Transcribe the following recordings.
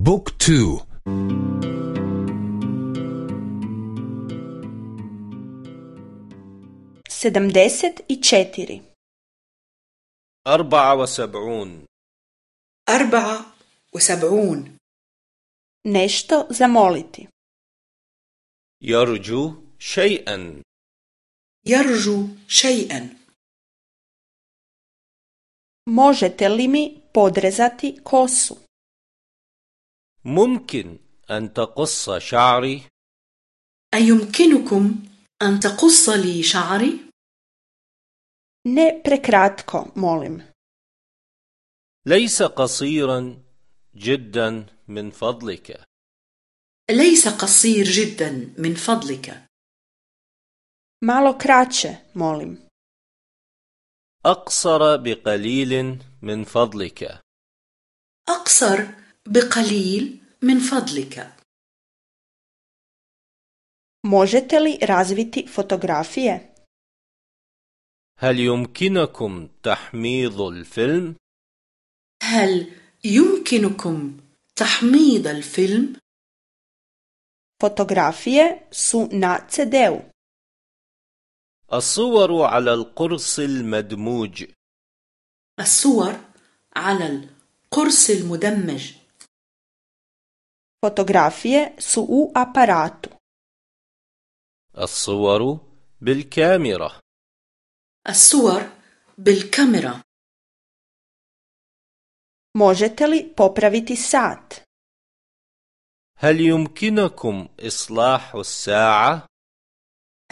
بوك تو sedamdeset i četiri أربعة وسبعون أربعة وسبعون nešto zamoliti يرجو شيئا يرجو شيئا možete li mi podrezati kosu ممكن أن تقص شعري؟ أيمكنكم أن تقص لي شعري؟ ne prekratko molim. ليس قصيرا جدا من فضلك. ليس قصير جدا من فضلك. Malo kraće molim. أقصر بقليل من فضلك. أقصر بقليل من فضلك. Možete li razviti fotografije? هل يمكنكم تحميض الفيلم؟ هل يمكنكم تحميض الفيلم؟ fotografije su na CD-u. الصور على القرص المدموج. الصور على القرص المدمج. Fotografije su u aparatu. الصور بالكاميرا. الصور بالكاميرا. Možete li popraviti sat? هل يمكنكم إصلاح الساعة؟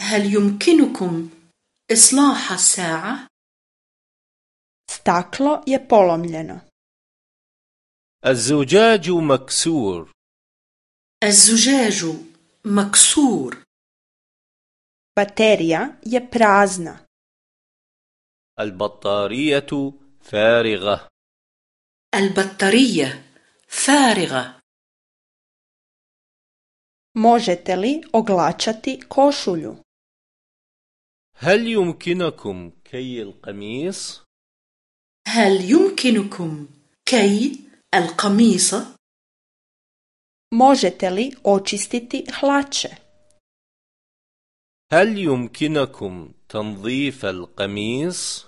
هل يمكنكم إصلاح الساعة؟ staklo je polomljeno. الزجاج مكسور. الزجاج مكسور. baterija je prazna البطارية فارغة. البطارية فارغة. Možete li oglačati košulju? هل يمكنكم كي القميص؟ هل يمكنكم كي القميص؟ Možete li očistiti hlače هل يمكنكم تنظيف القميص؟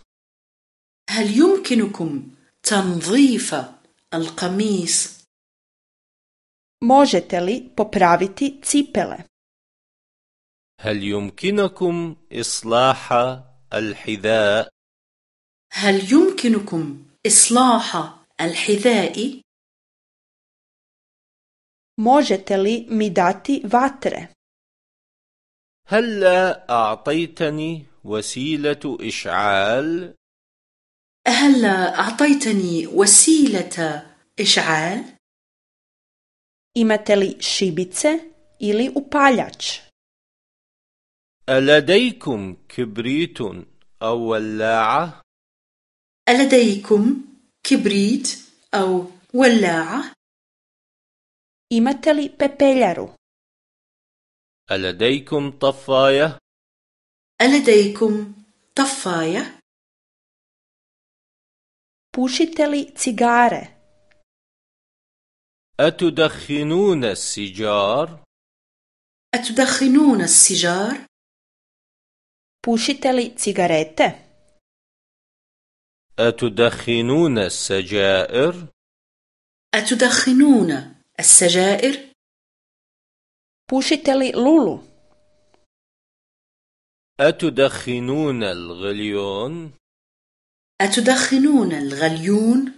هل يمكنكم تنظيف القميص؟ možete li popraviti cipele هل يمكنكم إصلاح الحذاء؟ هل يمكنكم إصلاح الحذاء؟ Možete li mi dati vatre هلا أعطيتني وسيلة إشعال؟ هل أعطيتني وسيلة إشعال؟ imate li šibice ili upaljač ألديكم كبريت أو ولاعة؟ ألديكم كبريت أو ولاعة؟ Imate li pepeljaru ألديكم طفاية؟ ألديكم طفاية؟ pušite li cigare أتدخنون السيجار؟ أتدخنون السيجار؟ pušite li cigarete أتدخنون السجائر؟ أتدخنون السجائر؟ pušite li lulu أتدخنون الغليون؟ أتدخنون الغليون؟